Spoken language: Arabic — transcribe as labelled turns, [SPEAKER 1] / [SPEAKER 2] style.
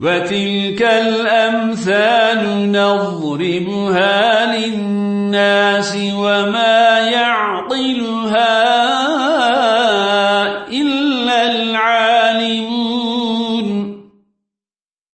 [SPEAKER 1] وتلك الأمثال نضربها للناس وما يعقلها إلا العالمون